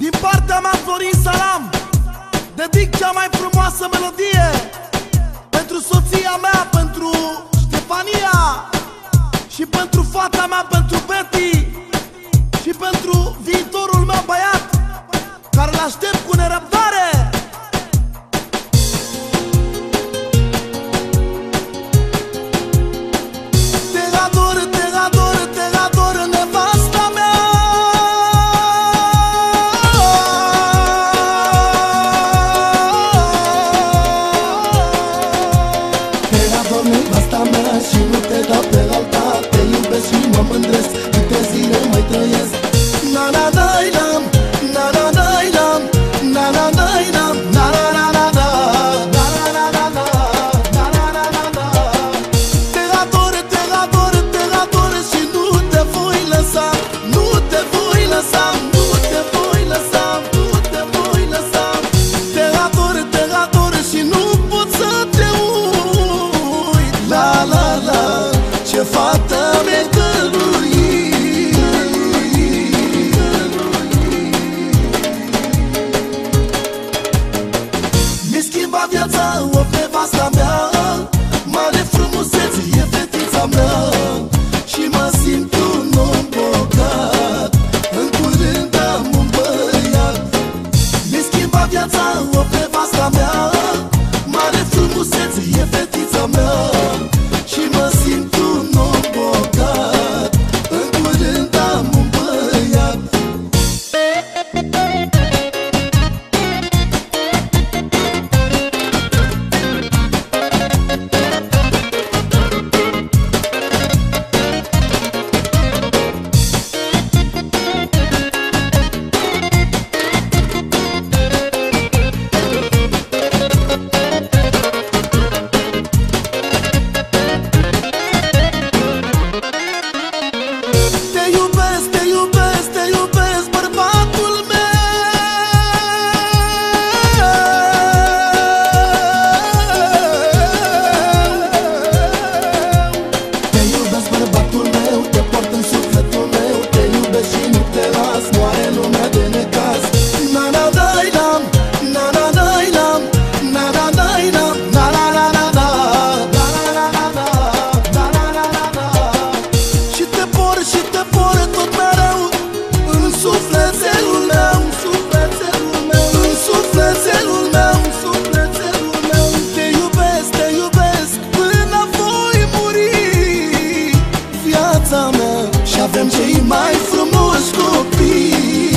Din partea mea Florin Salam Dedic cea mai frumoasă melodie Pentru soția mea, pentru Ștefania Și pentru fata mea, pentru Betty Și pentru viitorul meu băiat Care l-aștept cu nerăbdare up mea Și avem cei mai frumos copii.